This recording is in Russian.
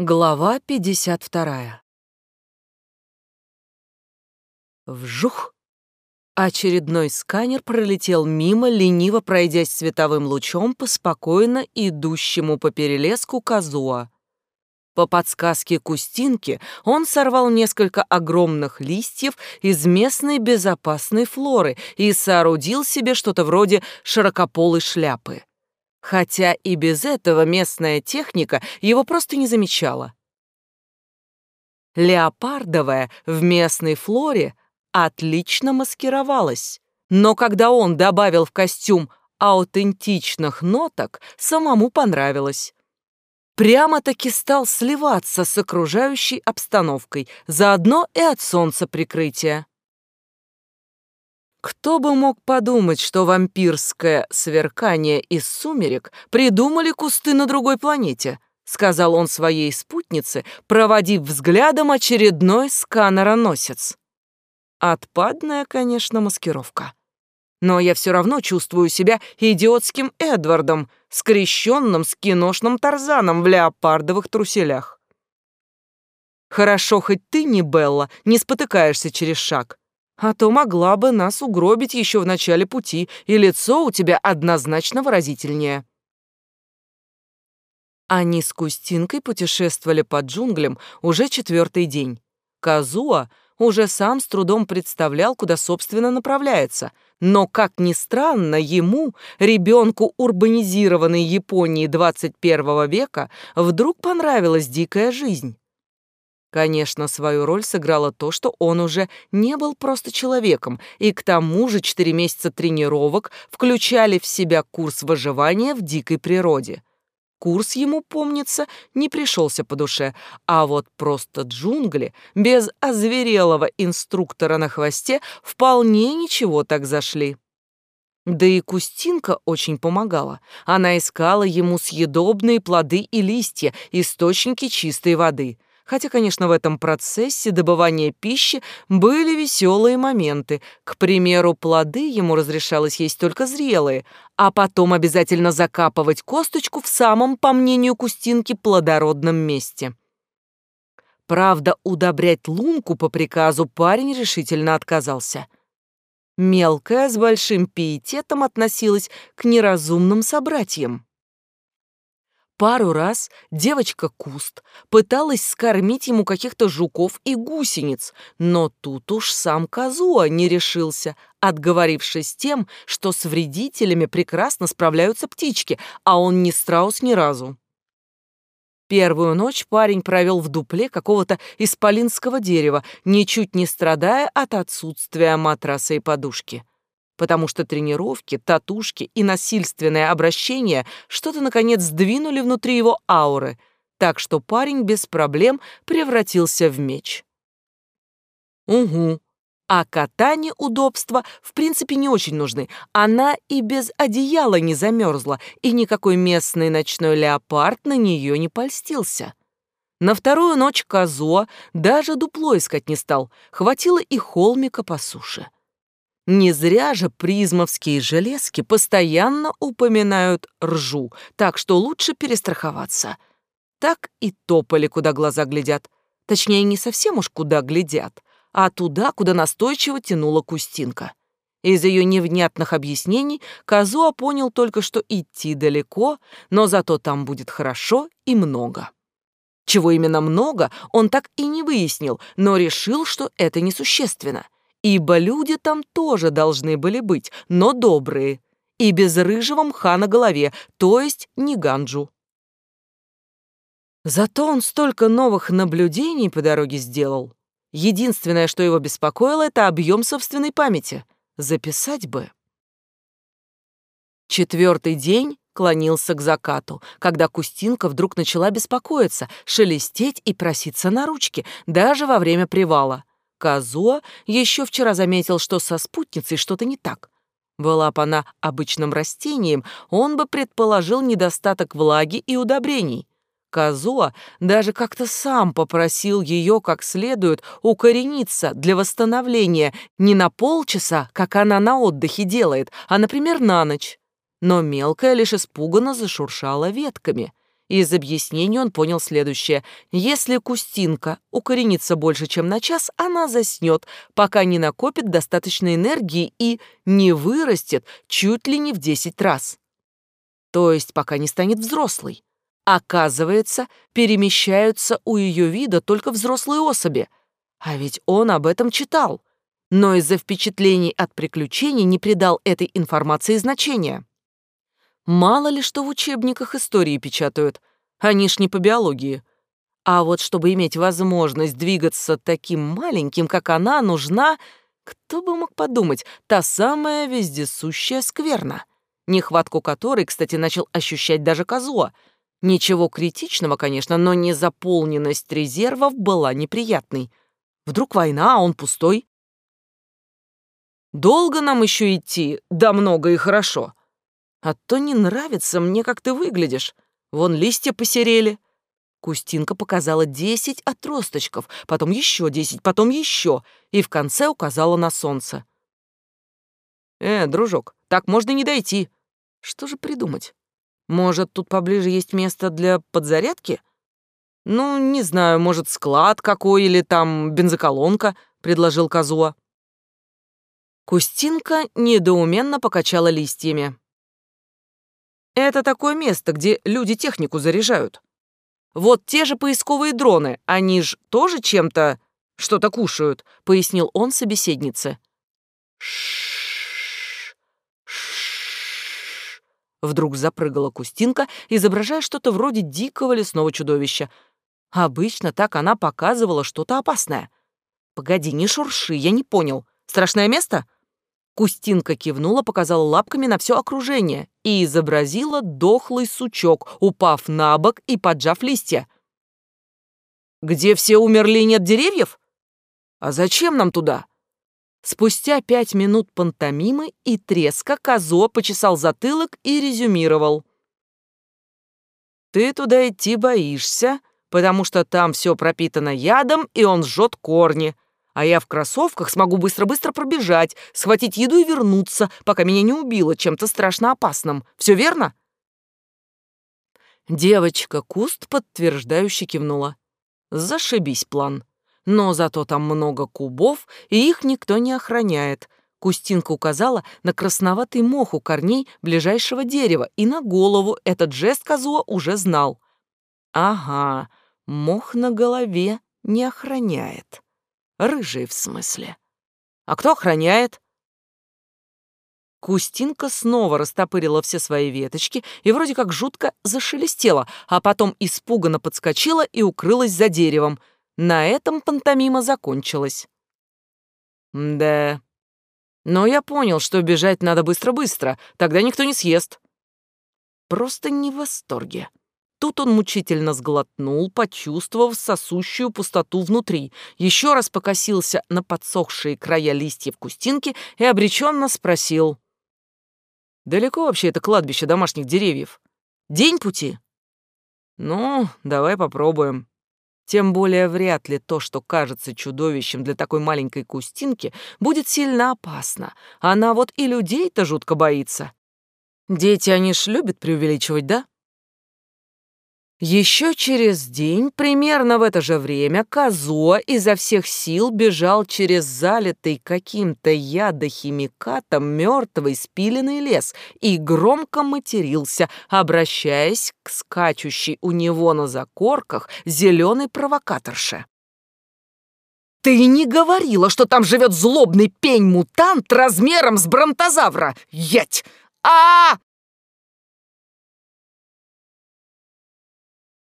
Глава 52. Вжух! Очередной сканер пролетел мимо, лениво пройдясь световым лучом по спокойно идущему по перелеску Казуа. По подсказке Кустинки он сорвал несколько огромных листьев из местной безопасной флоры и соорудил себе что-то вроде широкополой шляпы. Хотя и без этого местная техника его просто не замечала. Леопардовая в местной флоре отлично маскировалась, но когда он добавил в костюм аутентичных ноток, самому понравилось. Прямо-таки стал сливаться с окружающей обстановкой, заодно и от солнца прикрытия. Кто бы мог подумать, что вампирское сверкание из сумерек придумали кусты на другой планете, сказал он своей спутнице, проводив взглядом очередной сканероносец. Отпадная, конечно, маскировка. Но я все равно чувствую себя идиотским Эдвардом, скрещенным с киношным Тарзаном в леопардовых труселях. Хорошо, хоть ты, не Белла, не спотыкаешься через шаг. А то могла бы нас угробить еще в начале пути, и лицо у тебя однозначно выразительнее. Они с Кустинкой путешествовали по джунглям уже четвертый день. Казуа уже сам с трудом представлял, куда, собственно, направляется. Но, как ни странно, ему, ребенку урбанизированной Японии 21 века, вдруг понравилась дикая жизнь. Конечно, свою роль сыграло то, что он уже не был просто человеком, и к тому же четыре месяца тренировок включали в себя курс выживания в дикой природе. Курс ему, помнится, не пришелся по душе, а вот просто джунгли без озверелого инструктора на хвосте вполне ничего так зашли. Да и Кустинка очень помогала. Она искала ему съедобные плоды и листья, источники чистой воды — Хотя, конечно, в этом процессе добывания пищи были веселые моменты. К примеру, плоды ему разрешалось есть только зрелые, а потом обязательно закапывать косточку в самом, по мнению Кустинки, плодородном месте. Правда, удобрять лунку по приказу парень решительно отказался. Мелкая с большим пиететом относилась к неразумным собратьям. Пару раз девочка Куст пыталась скормить ему каких-то жуков и гусениц, но тут уж сам Казуа не решился, отговорившись тем, что с вредителями прекрасно справляются птички, а он не страус ни разу. Первую ночь парень провел в дупле какого-то исполинского дерева, ничуть не страдая от отсутствия матраса и подушки потому что тренировки, татушки и насильственное обращение что-то, наконец, сдвинули внутри его ауры, так что парень без проблем превратился в меч. Угу. А катане удобства в принципе не очень нужны. Она и без одеяла не замерзла, и никакой местный ночной леопард на нее не польстился. На вторую ночь Казо даже дупло искать не стал, хватило и холмика по суше. Не зря же призмовские железки постоянно упоминают ржу, так что лучше перестраховаться. Так и топали, куда глаза глядят. Точнее, не совсем уж куда глядят, а туда, куда настойчиво тянула Кустинка. Из ее невнятных объяснений Казуа понял только, что идти далеко, но зато там будет хорошо и много. Чего именно много, он так и не выяснил, но решил, что это несущественно — ибо люди там тоже должны были быть, но добрые, и без рыжего мха на голове, то есть не ганджу. Зато он столько новых наблюдений по дороге сделал. Единственное, что его беспокоило, это объем собственной памяти. Записать бы. Четвертый день клонился к закату, когда Кустинка вдруг начала беспокоиться, шелестеть и проситься на ручки, даже во время привала. Казуа еще вчера заметил, что со спутницей что-то не так. Была бы она обычным растением, он бы предположил недостаток влаги и удобрений. Казуа даже как-то сам попросил ее как следует укорениться для восстановления не на полчаса, как она на отдыхе делает, а, например, на ночь. Но мелкая лишь испуганно зашуршала ветками — из объяснений он понял следующее. Если Кустинка укоренится больше, чем на час, она заснет, пока не накопит достаточной энергии и не вырастет чуть ли не в 10 раз. То есть пока не станет взрослой. Оказывается, перемещаются у ее вида только взрослые особи. А ведь он об этом читал. Но из-за впечатлений от приключений не придал этой информации значения. Мало ли что в учебниках истории печатают, а они ж не по биологии. А вот чтобы иметь возможность двигаться таким маленьким, как она, нужна, кто бы мог подумать, та самая вездесущая скверна, нехватку которой, кстати, начал ощущать даже Казуа. Ничего критичного, конечно, но незаполненность резервов была неприятной. Вдруг война, а он пустой? «Долго нам еще идти? Да много и хорошо», а то не нравится мне, как ты выглядишь. Вон листья посерели». Кустинка показала десять отросточков, потом еще десять, потом еще, и в конце указала на солнце. «Э, дружок, так можно не дойти. Что же придумать? Может, тут поближе есть место для подзарядки? Ну, не знаю, может, склад какой или там бензоколонка», — предложил Казуа. Кустинка недоуменно покачала листьями. Это такое место, где люди технику заряжают. Вот те же поисковые дроны, они ж тоже чем-то что-то кушают, пояснил он собеседнице. Вдруг запрыгала Кустинка, изображая что-то вроде дикого лесного чудовища. Обычно так она показывала что-то опасное. «Погоди, не шурши, я не понял. Страшное место? Кустинка кивнула, показала лапками на все окружение и изобразила дохлый сучок, упав на бок и поджав листья. «Где все умерли и нет деревьев? А зачем нам туда?» Спустя пять минут пантомимы и треска Козо почесал затылок и резюмировал. «Ты туда идти боишься, потому что там все пропитано ядом, и он жжет корни а я в кроссовках смогу быстро-быстро пробежать, схватить еду и вернуться, пока меня не убило чем-то страшно опасным. Все верно?» Девочка Куст подтверждающе кивнула. «Зашибись план. Но зато там много кубов, и их никто не охраняет». Кустинка указала на красноватый мох у корней ближайшего дерева, и на голову этот жест Казуа уже знал. «Ага, мох на голове не охраняет». Рыжий в смысле. А кто охраняет? Кустинка снова растопырила все свои веточки и вроде как жутко зашелестела, а потом испуганно подскочила и укрылась за деревом. На этом пантомима закончилась. Да. Но я понял, что бежать надо быстро-быстро, тогда никто не съест. Просто не в восторге. Тут он мучительно сглотнул, почувствовав сосущую пустоту внутри, еще раз покосился на подсохшие края листьев кустинки и обреченно спросил. «Далеко вообще это кладбище домашних деревьев? День пути?» «Ну, давай попробуем», тем более вряд ли то, что кажется чудовищем для такой маленькой кустинки, будет сильно опасно. Она вот и людей-то жутко боится. Дети, они ж любят преувеличивать, да? Еще через день, примерно в это же время, Казуа изо всех сил бежал через залитый каким-то ядохимикатом мертвый спиленный лес и громко матерился, обращаясь к скачущей у него на закорках зеленой провокаторше. «Ты не говорила, что там живет злобный пень-мутант размером с бронтозавра! Еть! а, -а, -а!